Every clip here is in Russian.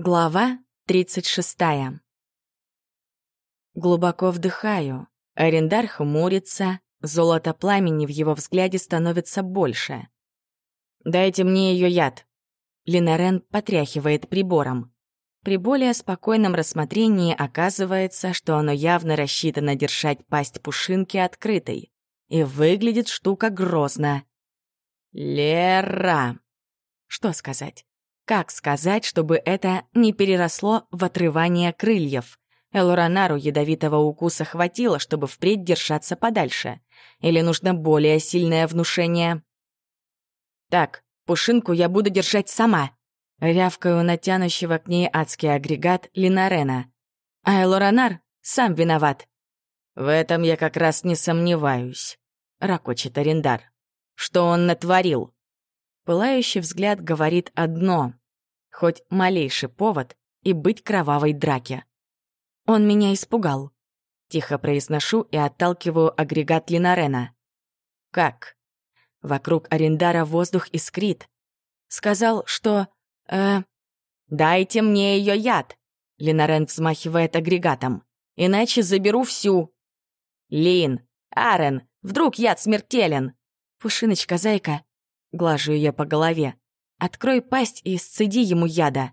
Глава 36. Глубоко вдыхаю. Арендар хмурится, золото пламени в его взгляде становится больше. «Дайте мне ее яд». Линарен потряхивает прибором. При более спокойном рассмотрении оказывается, что оно явно рассчитано держать пасть пушинки открытой. И выглядит штука грозно. «Лера!» Что сказать? Как сказать, чтобы это не переросло в отрывание крыльев? Элоранару ядовитого укуса хватило, чтобы впредь держаться подальше. Или нужно более сильное внушение? «Так, пушинку я буду держать сама», — рявкаю натянущего к ней адский агрегат Линарена. «А Элоранар сам виноват». «В этом я как раз не сомневаюсь», — ракочет Арендар. «Что он натворил?» Пылающий взгляд говорит одно — хоть малейший повод и быть кровавой драке. Он меня испугал. Тихо произношу и отталкиваю агрегат Линарена. «Как?» Вокруг Арендара воздух искрит. Сказал, что... э «Дайте мне ее яд!» Линарен взмахивает агрегатом. «Иначе заберу всю!» «Лин! Арен! Вдруг яд смертелен!» «Пушиночка, зайка, Глажу ее по голове. «Открой пасть и сцеди ему яда».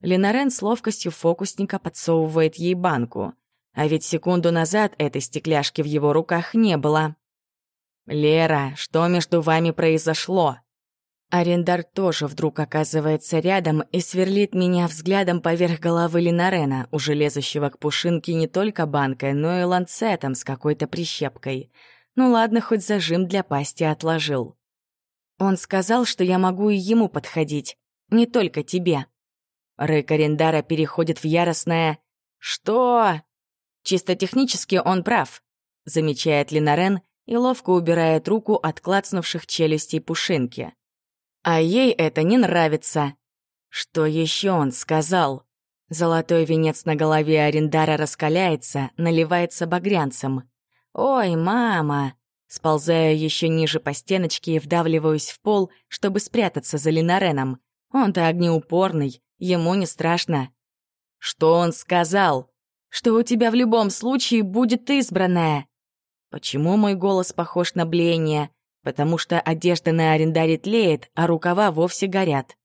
Ленарен с ловкостью фокусника подсовывает ей банку. А ведь секунду назад этой стекляшки в его руках не было. «Лера, что между вами произошло?» Арендар тоже вдруг оказывается рядом и сверлит меня взглядом поверх головы Линарена, уже лезущего к пушинке не только банкой, но и ланцетом с какой-то прищепкой. Ну ладно, хоть зажим для пасти отложил. Он сказал, что я могу и ему подходить, не только тебе. Рык Арендара переходит в яростное «Что?» Чисто технически он прав, замечает Линарен и ловко убирает руку от клацнувших челюстей пушинки. А ей это не нравится. Что еще он сказал? Золотой венец на голове Арендара раскаляется, наливается багрянцем. «Ой, мама!» Сползаю еще ниже по стеночке и вдавливаюсь в пол, чтобы спрятаться за Линареном. Он-то огнеупорный, ему не страшно. Что он сказал? Что у тебя в любом случае будет избранная. Почему мой голос похож на блеяние? Потому что одежда на арендаре тлеет, а рукава вовсе горят.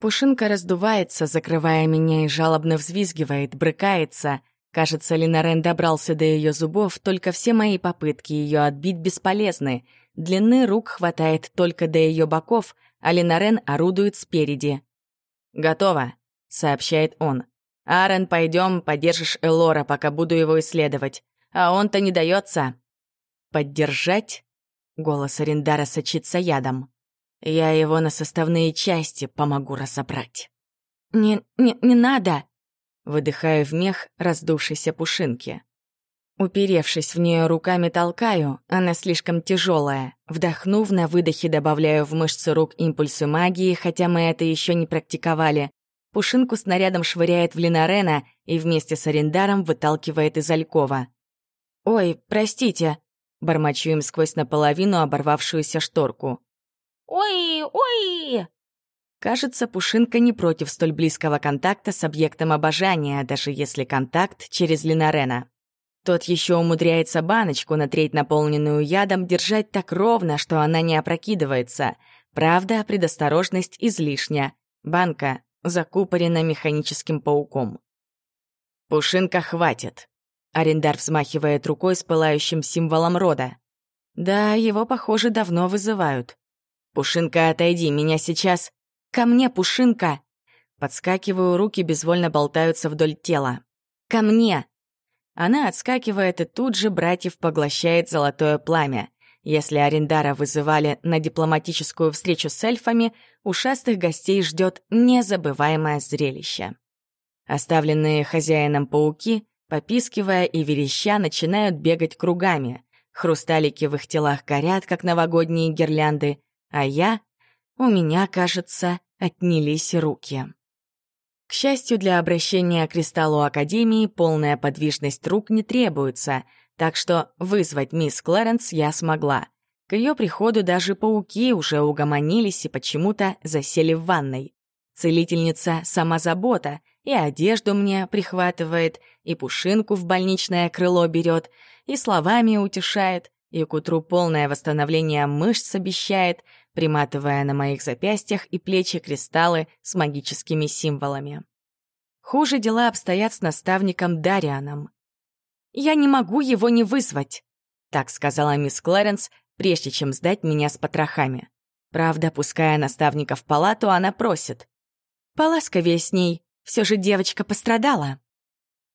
Пушинка раздувается, закрывая меня и жалобно взвизгивает, брыкается — Кажется, Линарен добрался до ее зубов, только все мои попытки ее отбить бесполезны. Длины рук хватает только до ее боков, а Линарен орудует спереди. «Готово», — сообщает он. «Аарон, пойдем, поддержишь Элора, пока буду его исследовать. А он-то не дается. «Поддержать?» — голос Арендара сочится ядом. «Я его на составные части помогу разобрать». «Не, не, не надо!» Выдыхаю в мех раздувшейся пушинки. Уперевшись в нее руками толкаю, она слишком тяжелая. Вдохнув, на выдохе добавляю в мышцы рук импульсы магии, хотя мы это еще не практиковали. Пушинку снарядом швыряет в Линарена и вместе с Арендаром выталкивает из Алькова. «Ой, простите», — бормочу им сквозь наполовину оборвавшуюся шторку. «Ой, ой!» Кажется, Пушинка не против столь близкого контакта с объектом обожания, даже если контакт через Линарена. Тот еще умудряется баночку на треть наполненную ядом держать так ровно, что она не опрокидывается. Правда, предосторожность излишня. Банка закупорена механическим пауком. «Пушинка хватит», — Арендар взмахивает рукой с пылающим символом рода. «Да, его, похоже, давно вызывают. Пушинка, отойди, меня сейчас...» «Ко мне, Пушинка!» Подскакиваю, руки безвольно болтаются вдоль тела. «Ко мне!» Она отскакивает и тут же братьев поглощает золотое пламя. Если Арендара вызывали на дипломатическую встречу с эльфами, ушастых гостей ждет незабываемое зрелище. Оставленные хозяином пауки, попискивая и вереща, начинают бегать кругами. Хрусталики в их телах горят, как новогодние гирлянды, а я у меня, кажется, отнялись руки. К счастью, для обращения к кристаллу Академии полная подвижность рук не требуется, так что вызвать мисс Клэренс я смогла. К ее приходу даже пауки уже угомонились и почему-то засели в ванной. Целительница — сама забота, и одежду мне прихватывает, и пушинку в больничное крыло берет, и словами утешает, и к утру полное восстановление мышц обещает, приматывая на моих запястьях и плечи кристаллы с магическими символами. Хуже дела обстоят с наставником Дарианом. «Я не могу его не вызвать», — так сказала мисс Клэренс, прежде чем сдать меня с потрохами. Правда, пуская наставника в палату, она просит. «Поласковее с ней, все же девочка пострадала».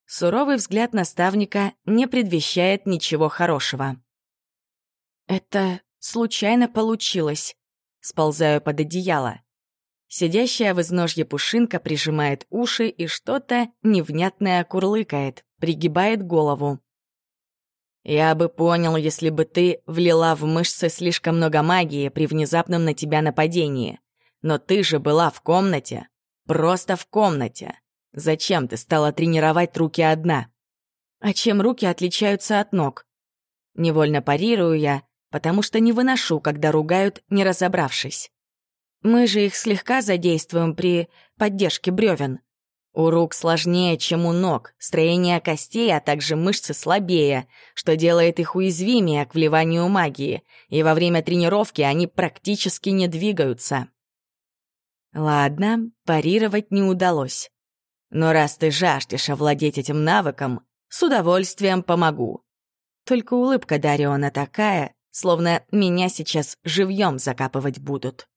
Суровый взгляд наставника не предвещает ничего хорошего. «Это случайно получилось», — сползаю под одеяло. Сидящая в изножье пушинка прижимает уши и что-то невнятное курлыкает, пригибает голову. «Я бы понял, если бы ты влила в мышцы слишком много магии при внезапном на тебя нападении. Но ты же была в комнате. Просто в комнате. Зачем ты стала тренировать руки одна?» «А чем руки отличаются от ног?» Невольно парирую я, потому что не выношу, когда ругают, не разобравшись. Мы же их слегка задействуем при поддержке бревен. У рук сложнее, чем у ног, строение костей, а также мышцы слабее, что делает их уязвимее к вливанию магии, и во время тренировки они практически не двигаются. Ладно, парировать не удалось. Но раз ты жаждешь овладеть этим навыком, с удовольствием помогу. Только улыбка Дариона такая, словно меня сейчас живьем закапывать будут.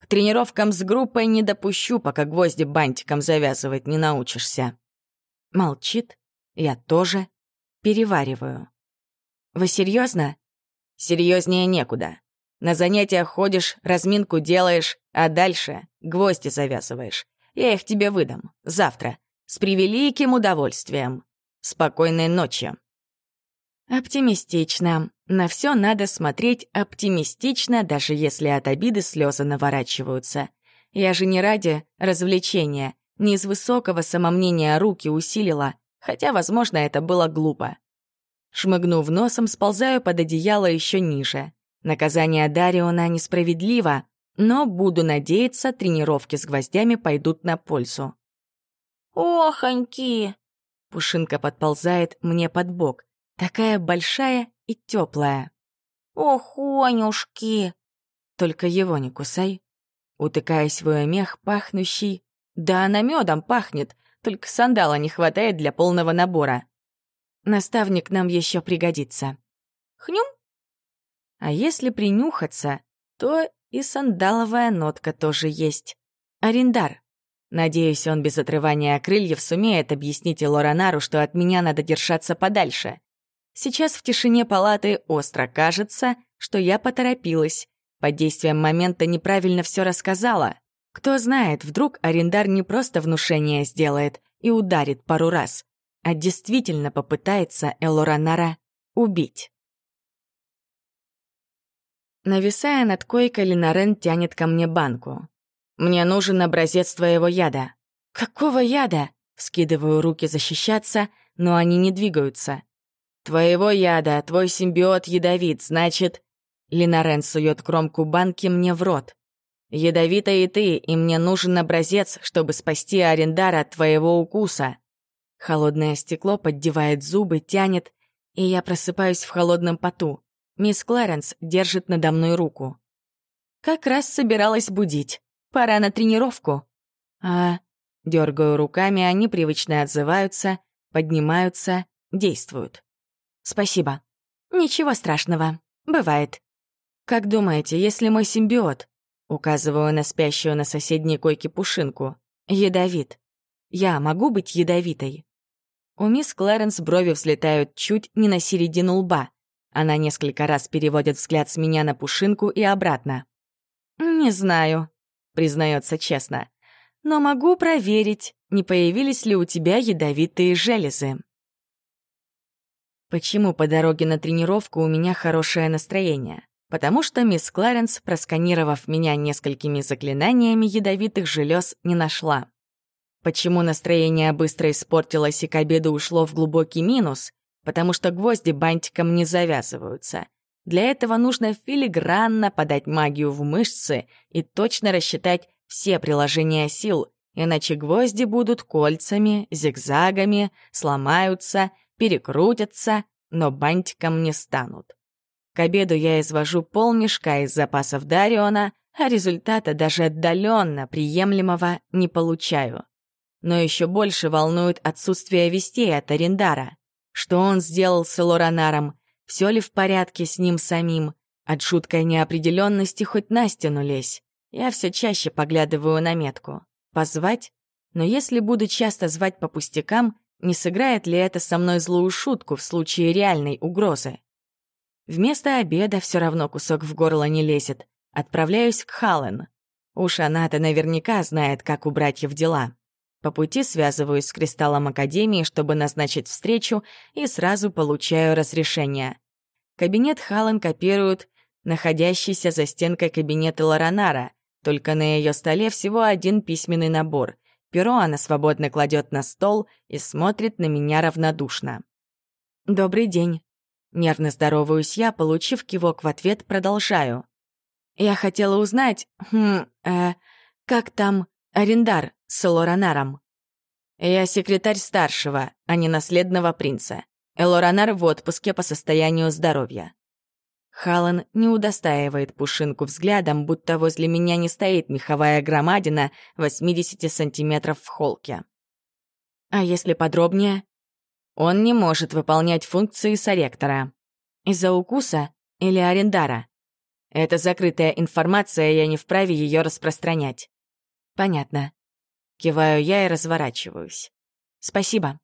К тренировкам с группой не допущу, пока гвозди бантиком завязывать не научишься. Молчит. Я тоже. Перевариваю. Вы серьезно? Серьезнее некуда. На занятиях ходишь, разминку делаешь, а дальше гвозди завязываешь. Я их тебе выдам. Завтра. С превеликим удовольствием. Спокойной ночи. Оптимистично. На все надо смотреть оптимистично, даже если от обиды слезы наворачиваются. Я же не ради развлечения, не из высокого самомнения руки усилила, хотя, возможно, это было глупо. Шмыгнув носом, сползаю под одеяло еще ниже. Наказание Дариона несправедливо, но, буду надеяться, тренировки с гвоздями пойдут на пользу. «Охоньки!» Пушинка подползает мне под бок, такая большая и теплая. «Охонюшки!» Только его не кусай. Утыкаясь в ее мех, пахнущий... Да она медом пахнет, только сандала не хватает для полного набора. Наставник нам еще пригодится. Хнюм? А если принюхаться, то и сандаловая нотка тоже есть. Арендар. Надеюсь, он без отрывания крыльев сумеет объяснить Лоранару, что от меня надо держаться подальше. Сейчас в тишине палаты остро кажется, что я поторопилась. Под действием момента неправильно все рассказала. Кто знает, вдруг арендар не просто внушение сделает и ударит пару раз, а действительно попытается Элоранара убить. Нависая над койкой, Ленарен тянет ко мне банку. «Мне нужен образец твоего яда». «Какого яда?» Вскидываю руки защищаться, но они не двигаются. «Твоего яда, твой симбиот ядовит, значит...» Линарен сует кромку банки мне в рот. «Ядовита и ты, и мне нужен образец, чтобы спасти Арендара от твоего укуса». Холодное стекло поддевает зубы, тянет, и я просыпаюсь в холодном поту. Мисс Кларенс держит надо мной руку. Как раз собиралась будить. Пора на тренировку. А... Дергаю руками, они привычно отзываются, поднимаются, действуют. Спасибо. Ничего страшного. Бывает. Как думаете, если мой симбиот, указываю на спящую на соседней койке пушинку, ядовит, я могу быть ядовитой? У мисс Клэренс брови взлетают чуть не на середину лба. Она несколько раз переводит взгляд с меня на пушинку и обратно. «Не знаю», — признается честно. «Но могу проверить, не появились ли у тебя ядовитые железы». Почему по дороге на тренировку у меня хорошее настроение? Потому что мисс Кларенс, просканировав меня несколькими заклинаниями ядовитых желез, не нашла. Почему настроение быстро испортилось и к обеду ушло в глубокий минус? Потому что гвозди бантиком не завязываются. Для этого нужно филигранно подать магию в мышцы и точно рассчитать все приложения сил, иначе гвозди будут кольцами, зигзагами, сломаются, перекрутятся, но бантиком не станут. К обеду я извожу полмешка из запасов Дариона, а результата даже отдаленно приемлемого не получаю. Но еще больше волнует отсутствие вестей от Арендара. Что он сделал с Элоранаром? Все ли в порядке с ним самим? От жуткой неопределенности хоть на стену лезь. Я все чаще поглядываю на метку. Позвать? Но если буду часто звать по пустякам, не сыграет ли это со мной злую шутку в случае реальной угрозы? Вместо обеда все равно кусок в горло не лезет. Отправляюсь к Халлен. Уж она-то наверняка знает, как у братьев дела. По пути связываюсь с Кристаллом Академии, чтобы назначить встречу, и сразу получаю разрешение. Кабинет Халлен копируют находящийся за стенкой кабинета Лоранара, только на ее столе всего один письменный набор. Перо она свободно кладет на стол и смотрит на меня равнодушно. «Добрый день». Нервно здороваюсь я, получив кивок в ответ, продолжаю. Я хотела узнать, хм, э, как там арендар с Элоранаром? Я секретарь старшего, а не наследного принца. Элоранар в отпуске по состоянию здоровья. Халан не удостаивает Пушинку взглядом, будто возле меня не стоит меховая громадина 80 сантиметров в холке. А если подробнее? Он не может выполнять функции соректора. Из-за укуса или арендара? Это закрытая информация, я не вправе ее распространять. Понятно. Киваю я и разворачиваюсь. Спасибо.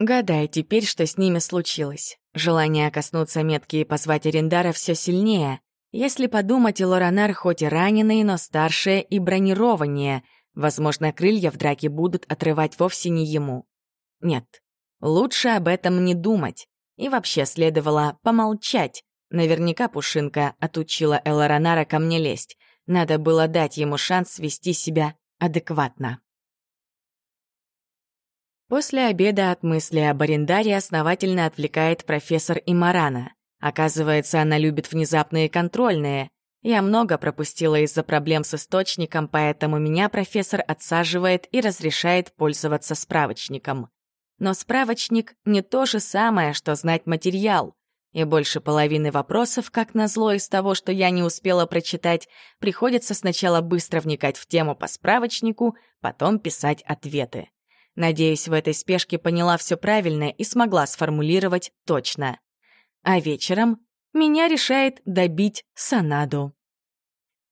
Гадаю теперь, что с ними случилось. Желание коснуться метки и позвать Арендара все сильнее. Если подумать, Лоранар хоть и раненый, но старше и бронированнее. Возможно, крылья в драке будут отрывать вовсе не ему. Нет, лучше об этом не думать. И вообще следовало помолчать, Наверняка Пушинка отучила Элоранара ко мне лезть. Надо было дать ему шанс вести себя адекватно. После обеда от мысли об арендаре основательно отвлекает профессор Имарана. Оказывается, она любит внезапные контрольные. Я много пропустила из-за проблем с источником, поэтому меня профессор отсаживает и разрешает пользоваться справочником. Но справочник не то же самое, что знать материал. И больше половины вопросов, как назло из того, что я не успела прочитать, приходится сначала быстро вникать в тему по справочнику, потом писать ответы. Надеюсь, в этой спешке поняла все правильно и смогла сформулировать точно. А вечером меня решает добить Санаду.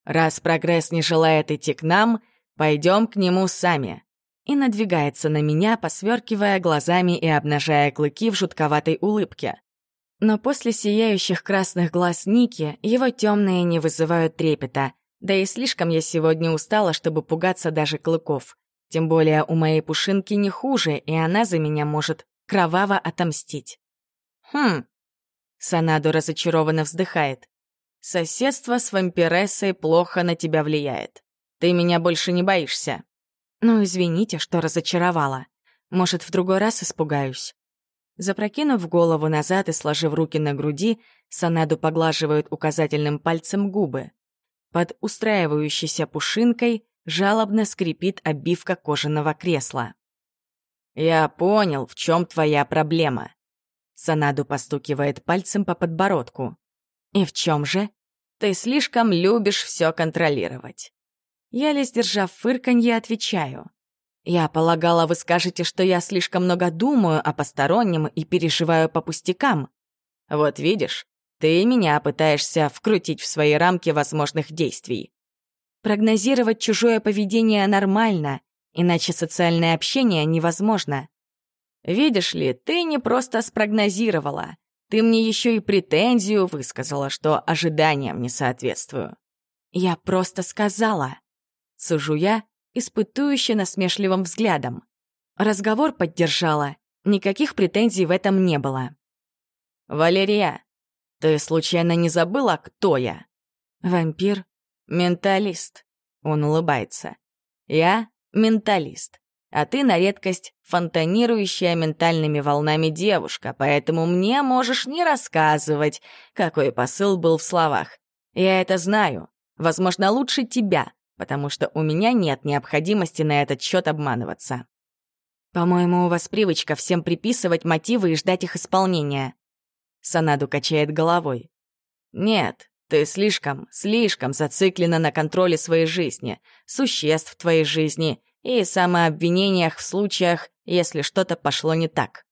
Раз прогресс не желает идти к нам, пойдем к нему сами. И надвигается на меня, посверкивая глазами и обнажая клыки в жутковатой улыбке. Но после сияющих красных глаз Ники его темные не вызывают трепета, да и слишком я сегодня устала, чтобы пугаться даже клыков. Тем более у моей пушинки не хуже, и она за меня может кроваво отомстить. Хм. Санаду разочарованно вздыхает. Соседство с вампирессой плохо на тебя влияет. Ты меня больше не боишься. Ну, извините, что разочаровала. Может, в другой раз испугаюсь. Запрокинув голову назад и сложив руки на груди, Санаду поглаживает указательным пальцем губы. Под устраивающейся пушинкой жалобно скрипит обивка кожаного кресла. «Я понял, в чем твоя проблема». Санаду постукивает пальцем по подбородку. «И в чем же? Ты слишком любишь все контролировать». Я, лишь держав фырканье, отвечаю. Я полагала, вы скажете, что я слишком много думаю о постороннем и переживаю по пустякам. Вот видишь, ты меня пытаешься вкрутить в свои рамки возможных действий. Прогнозировать чужое поведение нормально, иначе социальное общение невозможно. Видишь ли, ты не просто спрогнозировала, ты мне еще и претензию высказала, что ожиданиям не соответствую. Я просто сказала. Сужу я, испытующе насмешливым взглядом. Разговор поддержала, никаких претензий в этом не было. «Валерия, ты случайно не забыла, кто я?» «Вампир?» «Менталист», — он улыбается. «Я — менталист, а ты на редкость фонтанирующая ментальными волнами девушка, поэтому мне можешь не рассказывать, какой посыл был в словах. Я это знаю, возможно, лучше тебя, потому что у меня нет необходимости на этот счет обманываться. По-моему, у вас привычка всем приписывать мотивы и ждать их исполнения. Санаду качает головой. Нет, ты слишком, слишком зациклена на контроле своей жизни, существ твоей жизни и самообвинениях в случаях, если что-то пошло не так.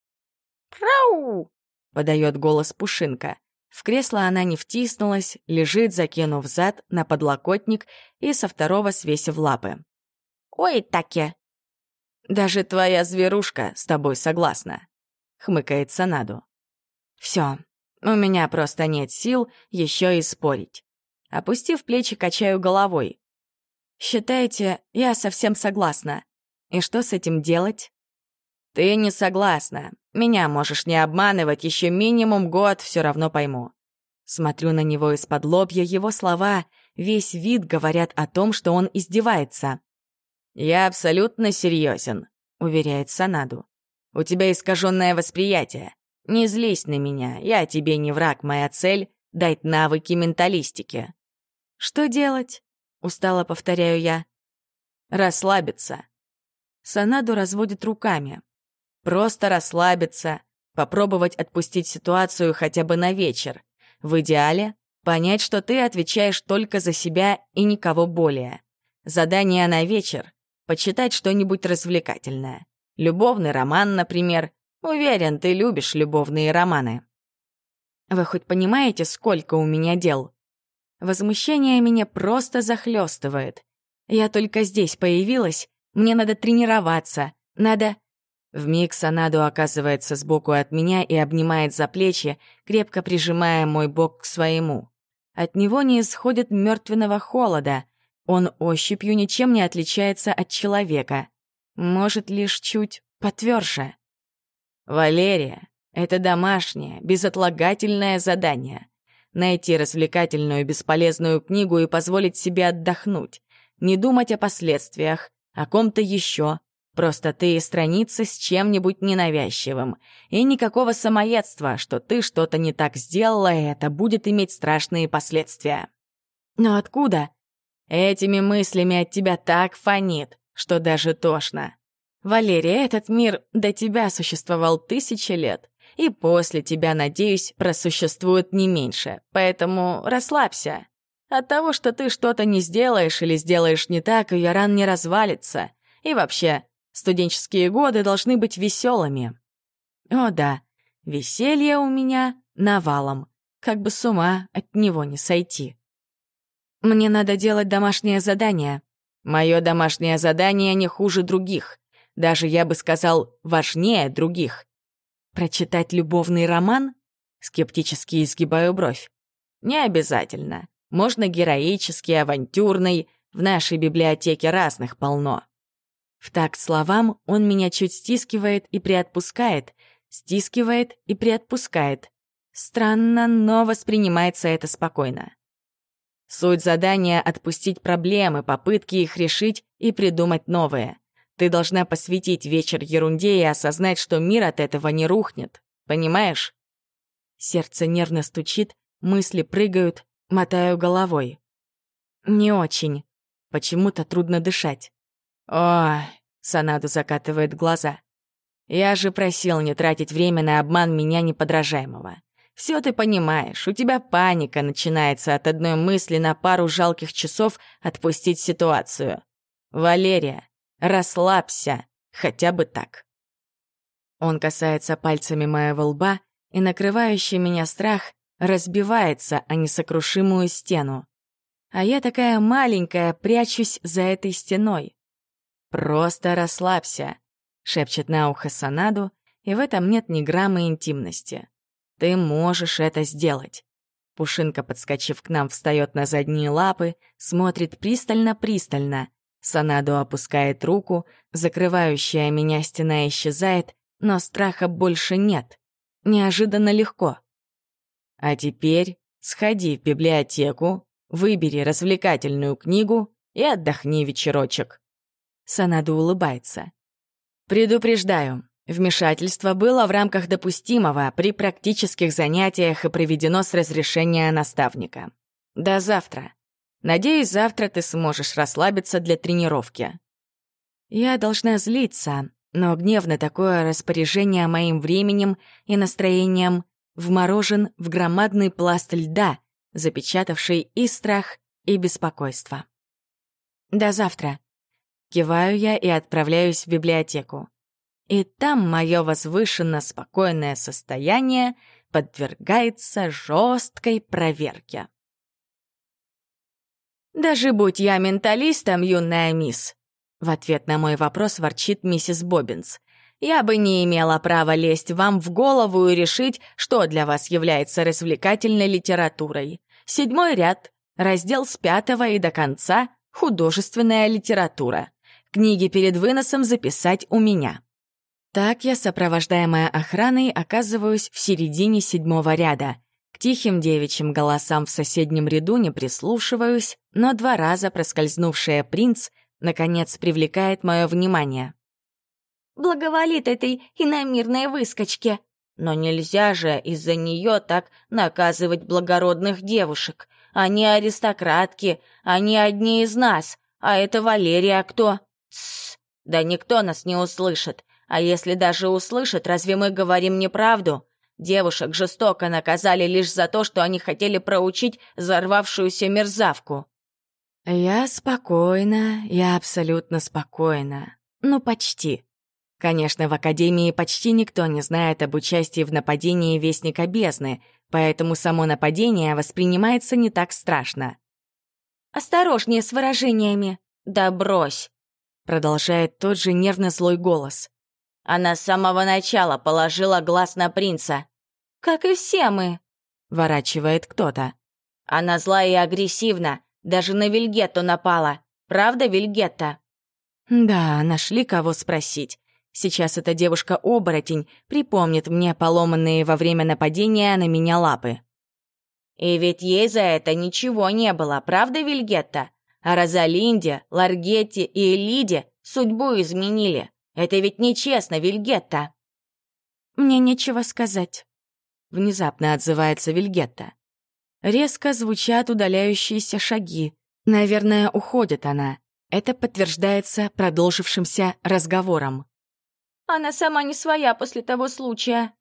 «Прау!» — подает голос Пушинка. В кресло она не втиснулась, лежит, закинув зад на подлокотник и со второго свесив лапы. «Ой, таки!» «Даже твоя зверушка с тобой согласна», — хмыкает Санаду. «Всё, у меня просто нет сил еще и спорить». Опустив плечи, качаю головой. «Считаете, я совсем согласна. И что с этим делать?» «Ты не согласна. Меня можешь не обманывать, еще минимум год все равно пойму». Смотрю на него из-под лобья, его слова, весь вид говорят о том, что он издевается. «Я абсолютно серьезен», — уверяет Санаду. «У тебя искаженное восприятие. Не злись на меня, я тебе не враг, моя цель — дать навыки менталистики». «Что делать?» — устало повторяю я. «Расслабиться». Санаду разводит руками. Просто расслабиться, попробовать отпустить ситуацию хотя бы на вечер. В идеале — понять, что ты отвечаешь только за себя и никого более. Задание на вечер — почитать что-нибудь развлекательное. Любовный роман, например. Уверен, ты любишь любовные романы. Вы хоть понимаете, сколько у меня дел? Возмущение меня просто захлестывает. Я только здесь появилась, мне надо тренироваться, надо Вмиг Санаду оказывается сбоку от меня и обнимает за плечи, крепко прижимая мой бок к своему. От него не исходит мертвенного холода. Он ощупью ничем не отличается от человека. Может, лишь чуть потверже. «Валерия, это домашнее, безотлагательное задание. Найти развлекательную бесполезную книгу и позволить себе отдохнуть. Не думать о последствиях, о ком-то еще, Просто ты страницы с чем-нибудь ненавязчивым. И никакого самоедства, что ты что-то не так сделала, и это будет иметь страшные последствия. Но откуда? Этими мыслями от тебя так фонит, что даже тошно. Валерия, этот мир до тебя существовал тысячи лет. И после тебя, надеюсь, просуществует не меньше. Поэтому расслабься. От того, что ты что-то не сделаешь или сделаешь не так, ее ран не развалится. И вообще, Студенческие годы должны быть веселыми. О да, веселье у меня навалом, как бы с ума от него не сойти. Мне надо делать домашнее задание. Мое домашнее задание не хуже других. Даже, я бы сказал, важнее других. Прочитать любовный роман? Скептически изгибаю бровь. Не обязательно. Можно героический, авантюрный. В нашей библиотеке разных полно. В такт словам он меня чуть стискивает и приотпускает, стискивает и приотпускает. Странно, но воспринимается это спокойно. Суть задания — отпустить проблемы, попытки их решить и придумать новые. Ты должна посвятить вечер ерунде и осознать, что мир от этого не рухнет. Понимаешь? Сердце нервно стучит, мысли прыгают, мотаю головой. Не очень. Почему-то трудно дышать. «Ой!» — Санаду закатывает глаза. «Я же просил не тратить время на обман меня неподражаемого. Все ты понимаешь, у тебя паника начинается от одной мысли на пару жалких часов отпустить ситуацию. Валерия, расслабься, хотя бы так». Он касается пальцами моего лба, и накрывающий меня страх разбивается о несокрушимую стену. А я такая маленькая, прячусь за этой стеной. «Просто расслабься», — шепчет на ухо Санаду, и в этом нет ни грамма интимности. «Ты можешь это сделать». Пушинка, подскочив к нам, встает на задние лапы, смотрит пристально-пристально. Санаду опускает руку, закрывающая меня стена исчезает, но страха больше нет. Неожиданно легко. А теперь сходи в библиотеку, выбери развлекательную книгу и отдохни вечерочек. Санаду улыбается. «Предупреждаю, вмешательство было в рамках допустимого при практических занятиях и проведено с разрешения наставника. До завтра. Надеюсь, завтра ты сможешь расслабиться для тренировки. Я должна злиться, но гнев на такое распоряжение моим временем и настроением вморожен в громадный пласт льда, запечатавший и страх, и беспокойство. До завтра. Киваю я и отправляюсь в библиотеку. И там мое возвышенно спокойное состояние подвергается жесткой проверке. «Даже будь я менталистом, юная мисс», в ответ на мой вопрос ворчит миссис Боббинс. «Я бы не имела права лезть вам в голову и решить, что для вас является развлекательной литературой. Седьмой ряд, раздел с пятого и до конца — художественная литература. Книги перед выносом записать у меня». Так я, сопровождаемая охраной, оказываюсь в середине седьмого ряда. К тихим девичьим голосам в соседнем ряду не прислушиваюсь, но два раза проскользнувшая принц наконец привлекает мое внимание. «Благоволит этой иномирной выскочке. Но нельзя же из-за нее так наказывать благородных девушек. Они аристократки, они одни из нас. А это Валерия кто? Тссс, да никто нас не услышит. А если даже услышит, разве мы говорим неправду? Девушек жестоко наказали лишь за то, что они хотели проучить взорвавшуюся мерзавку. Я спокойна, я абсолютно спокойна. Ну, почти. Конечно, в Академии почти никто не знает об участии в нападении Вестника Бездны, поэтому само нападение воспринимается не так страшно. «Осторожнее с выражениями!» «Да брось!» Продолжает тот же нервно злой голос. Она с самого начала положила глаз на принца. «Как и все мы!» Ворачивает кто-то. «Она злая и агрессивна, даже на Вильгетту напала. Правда, Вильгетта?» «Да, нашли кого спросить. Сейчас эта девушка-оборотень припомнит мне поломанные во время нападения на меня лапы». «И ведь ей за это ничего не было, правда, Вильгетта? А Розалинде, Ларгетте и Элиде судьбу изменили. Это ведь нечестно, Вильгетта!» «Мне нечего сказать», — внезапно отзывается Вильгетта. Резко звучат удаляющиеся шаги. Наверное, уходит она. Это подтверждается продолжившимся разговором. «Она сама не своя после того случая».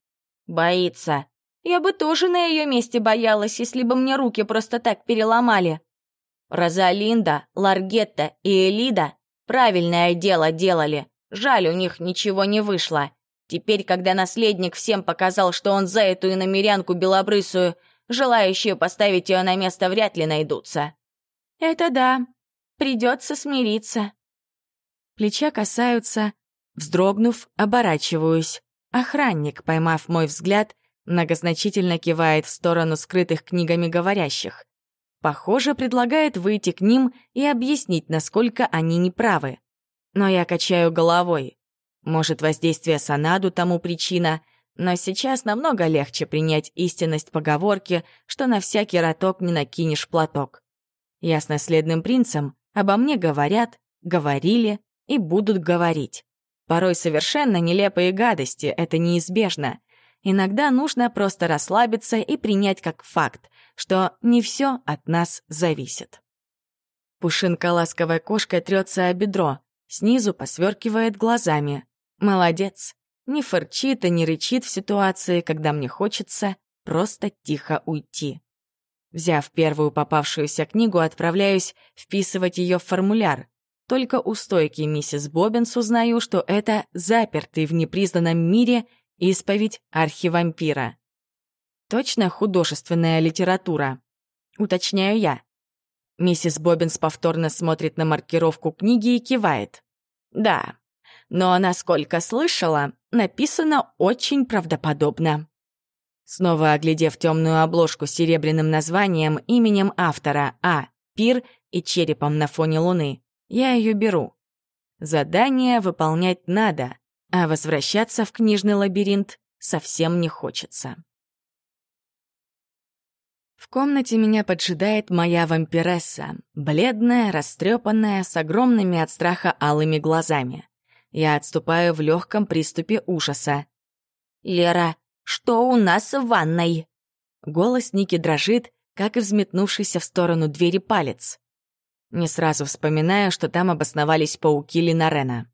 «Боится. Я бы тоже на ее месте боялась, если бы мне руки просто так переломали». Розалинда, Ларгетта и Элида правильное дело делали. Жаль, у них ничего не вышло. Теперь, когда наследник всем показал, что он за эту иномерянку белобрысую Желающие поставить ее на место вряд ли найдутся. Это да, придется смириться. Плеча касаются, вздрогнув, оборачиваюсь. Охранник, поймав мой взгляд, многозначительно кивает в сторону скрытых книгами говорящих. Похоже, предлагает выйти к ним и объяснить, насколько они неправы. Но я качаю головой. Может, воздействие Санаду тому причина — но сейчас намного легче принять истинность поговорки, что на всякий роток не накинешь платок. Я с наследным принцем обо мне говорят, говорили и будут говорить. Порой совершенно нелепые гадости, это неизбежно. Иногда нужно просто расслабиться и принять как факт, что не все от нас зависит. Пушинка ласковой кошкой трется о бедро, снизу посверкивает глазами. Молодец. Не фырчит и не рычит в ситуации, когда мне хочется просто тихо уйти. Взяв первую попавшуюся книгу, отправляюсь вписывать ее в формуляр. Только у стойки миссис Боббинс узнаю, что это запертый в непризнанном мире исповедь архивампира. Точно художественная литература. Уточняю я. Миссис Боббинс повторно смотрит на маркировку книги и кивает. Да, но, насколько слышала, написано очень правдоподобно. Снова оглядев темную обложку с серебряным названием, именем автора А. Пир и черепом на фоне луны, я ее беру. Задание выполнять надо, а возвращаться в книжный лабиринт совсем не хочется. В комнате меня поджидает моя вампиресса, бледная, растрепанная, с огромными от страха алыми глазами. Я отступаю в легком приступе ужаса. «Лера, что у нас в ванной?» Голос Ники дрожит, как и взметнувшийся в сторону двери палец. Не сразу вспоминаю, что там обосновались пауки Линарена.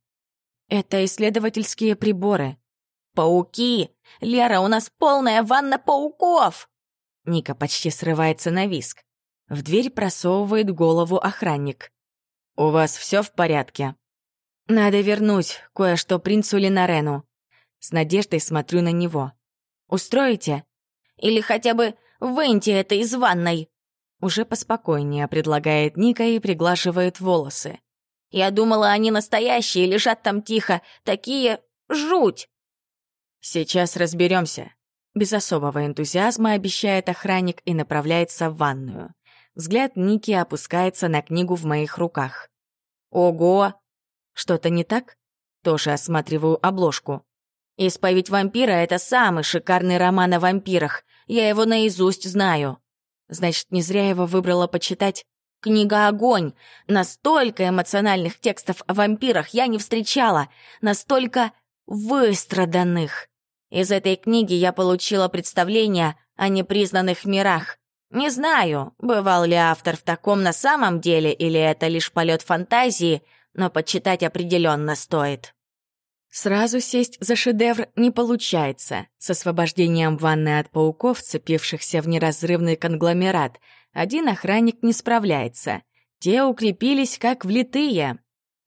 Это исследовательские приборы. «Пауки! Лера, у нас полная ванна пауков!» Ника почти срывается на виск. В дверь просовывает голову охранник. «У вас все в порядке?» «Надо вернуть кое-что принцу Линарену». С надеждой смотрю на него. «Устроите?» «Или хотя бы выньте это из ванной!» Уже поспокойнее предлагает Ника и приглаживает волосы. «Я думала, они настоящие, лежат там тихо. Такие... жуть!» «Сейчас разберемся. Без особого энтузиазма обещает охранник и направляется в ванную. Взгляд Ники опускается на книгу в моих руках. «Ого! Что-то не так?» Тоже осматриваю обложку. «Исповедь вампира» — это самый шикарный роман о вампирах. Я его наизусть знаю. Значит, не зря его выбрала почитать. Книга «Огонь». Настолько эмоциональных текстов о вампирах я не встречала. Настолько выстраданных. Из этой книги я получила представление о непризнанных мирах. Не знаю, бывал ли автор в таком на самом деле или это лишь полет фантазии, но почитать определенно стоит. Сразу сесть за шедевр не получается. С освобождением ванны от пауков, цепившихся в неразрывный конгломерат, один охранник не справляется. Те укрепились как влитые.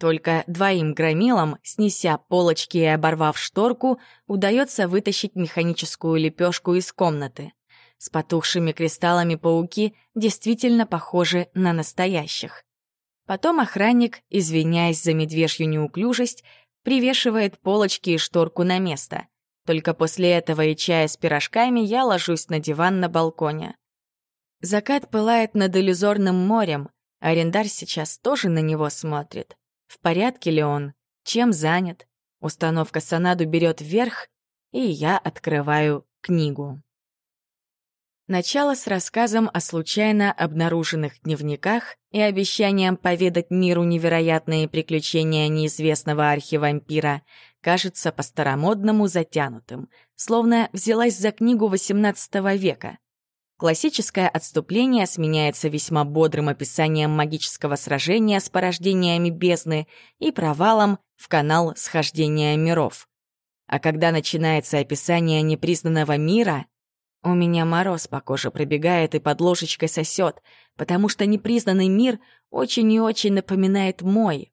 Только двоим громилам, снеся полочки и оборвав шторку, удается вытащить механическую лепешку из комнаты. С потухшими кристаллами пауки действительно похожи на настоящих. Потом охранник, извиняясь за медвежью неуклюжесть, привешивает полочки и шторку на место. Только после этого и чая с пирожками я ложусь на диван на балконе. Закат пылает над иллюзорным морем, арендар сейчас тоже на него смотрит. В порядке ли он? Чем занят? Установка Санаду берет вверх, и я открываю книгу. Начало с рассказом о случайно обнаруженных дневниках и обещанием поведать миру невероятные приключения неизвестного архивампира кажется по-старомодному затянутым, словно взялась за книгу XVIII века. Классическое отступление сменяется весьма бодрым описанием магического сражения с порождениями бездны и провалом в канал схождения миров. А когда начинается описание непризнанного мира, у меня мороз по коже пробегает и под ложечкой сосет, потому что непризнанный мир очень и очень напоминает мой.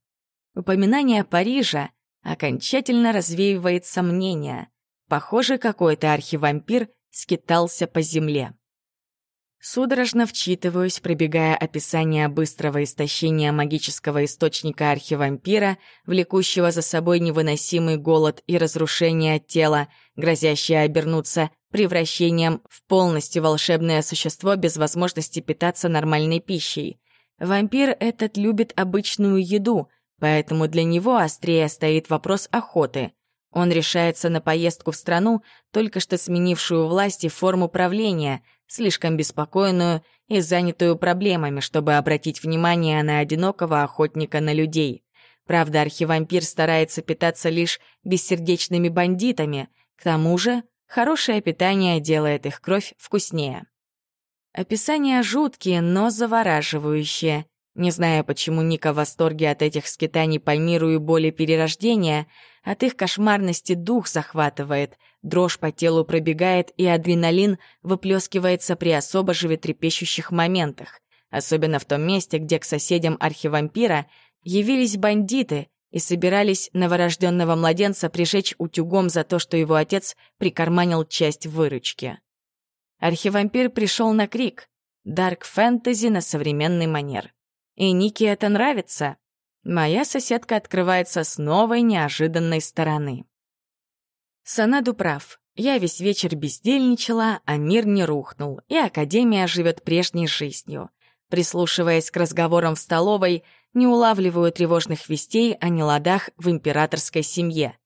Упоминание Парижа окончательно развеивает сомнения. Похоже, какой-то архивампир скитался по земле. Судорожно вчитываюсь, пробегая описание быстрого истощения магического источника архивампира, влекущего за собой невыносимый голод и разрушение тела, грозящее обернуться превращением в полностью волшебное существо без возможности питаться нормальной пищей. Вампир этот любит обычную еду, поэтому для него острее стоит вопрос охоты. Он решается на поездку в страну, только что сменившую власть и форму правления — слишком беспокойную и занятую проблемами, чтобы обратить внимание на одинокого охотника на людей. Правда, архивампир старается питаться лишь бессердечными бандитами, к тому же хорошее питание делает их кровь вкуснее. Описания жуткие, но завораживающие. Не знаю, почему Ника в восторге от этих скитаний по миру и боли перерождения, от их кошмарности дух захватывает, дрожь по телу пробегает, и адреналин выплескивается при особо животрепещущих моментах, особенно в том месте, где к соседям архивампира явились бандиты и собирались новорожденного младенца прижечь утюгом за то, что его отец прикарманил часть выручки. Архивампир пришел на крик. Дарк фэнтези на современный манер. И Нике это нравится. Моя соседка открывается с новой неожиданной стороны. Санаду прав. Я весь вечер бездельничала, а мир не рухнул, и Академия живет прежней жизнью. Прислушиваясь к разговорам в столовой, не улавливаю тревожных вестей о неладах в императорской семье.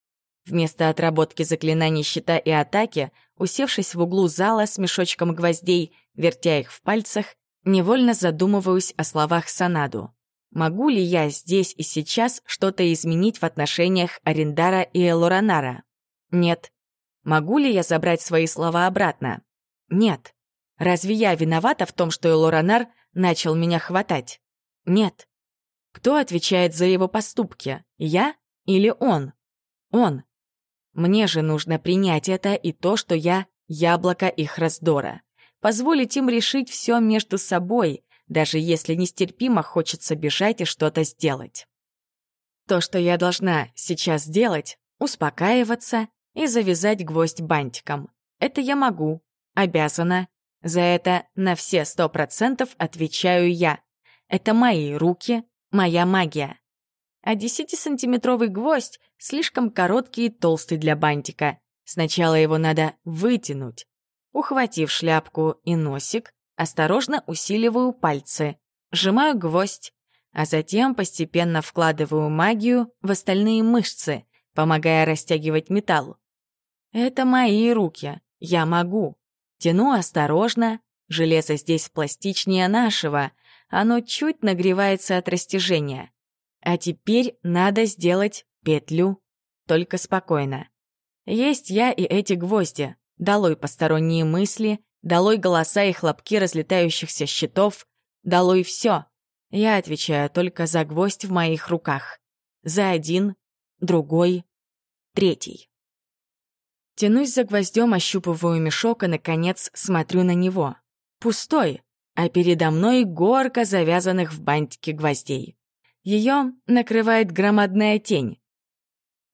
Вместо отработки заклинаний щита и атаки, усевшись в углу зала с мешочком гвоздей, вертя их в пальцах, невольно задумываюсь о словах Санаду. Могу ли я здесь и сейчас что-то изменить в отношениях Арендара и Элоранара? Нет. Могу ли я забрать свои слова обратно? Нет. Разве я виновата в том, что Элоранар начал меня хватать? Нет. Кто отвечает за его поступки? Я или он? Он. Мне же нужно принять это и то, что я — яблоко их раздора. Позволить им решить все между собой, даже если нестерпимо хочется бежать и что-то сделать. То, что я должна сейчас сделать — успокаиваться и завязать гвоздь бантиком. Это я могу, обязана. За это на все сто процентов отвечаю я. Это мои руки, моя магия. А десятисантиметровый гвоздь слишком короткий и толстый для бантика. Сначала его надо вытянуть. Ухватив шляпку и носик, осторожно усиливаю пальцы, сжимаю гвоздь, а затем постепенно вкладываю магию в остальные мышцы, помогая растягивать металл. Это мои руки, я могу. Тяну осторожно, железо здесь пластичнее нашего, оно чуть нагревается от растяжения. А теперь надо сделать петлю, только спокойно. Есть я и эти гвозди, долой посторонние мысли, долой голоса и хлопки разлетающихся щитов, долой все. Я отвечаю только за гвоздь в моих руках. За один, другой, третий. Тянусь за гвоздем, ощупываю мешок и, наконец, смотрю на него. Пустой, а передо мной горка завязанных в бантике гвоздей. Ее накрывает громадная тень.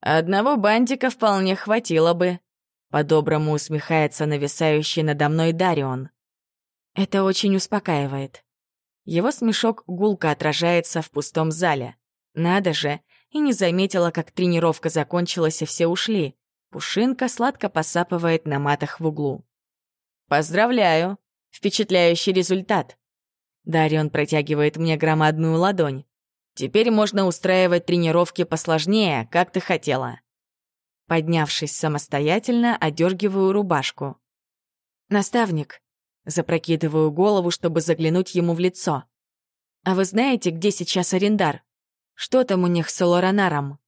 «Одного бантика вполне хватило бы», — по-доброму усмехается нависающий надо мной Дарион. Это очень успокаивает. Его смешок гулко отражается в пустом зале. Надо же, и не заметила, как тренировка закончилась и все ушли. Пушинка сладко посапывает на матах в углу. «Поздравляю! Впечатляющий результат!» Дарион протягивает мне громадную ладонь. «Теперь можно устраивать тренировки посложнее, как ты хотела». Поднявшись самостоятельно, одергиваю рубашку. «Наставник», запрокидываю голову, чтобы заглянуть ему в лицо. «А вы знаете, где сейчас арендар? Что там у них с Лоранаром?»